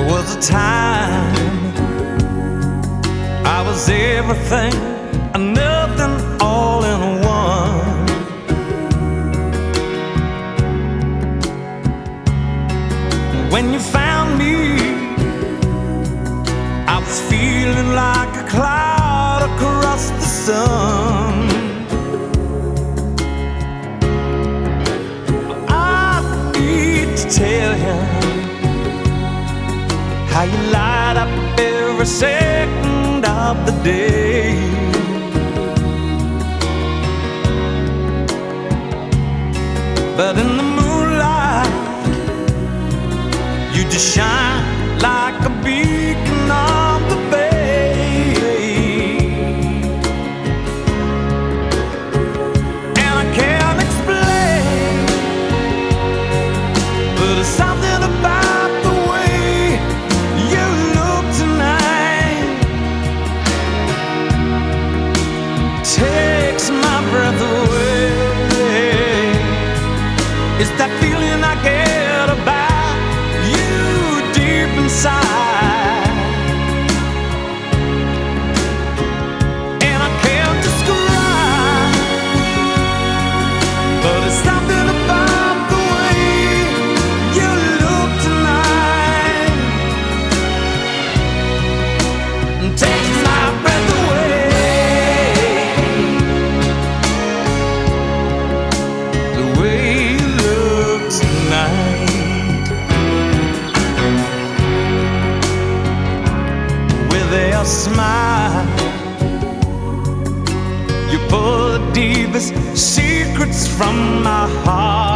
was a time I was everything and nothing all in one. When you found me, how you light up every second of the day. But in the moonlight, you just shine like a beacon It's that feeling A smile, you pull the deepest secrets from my heart.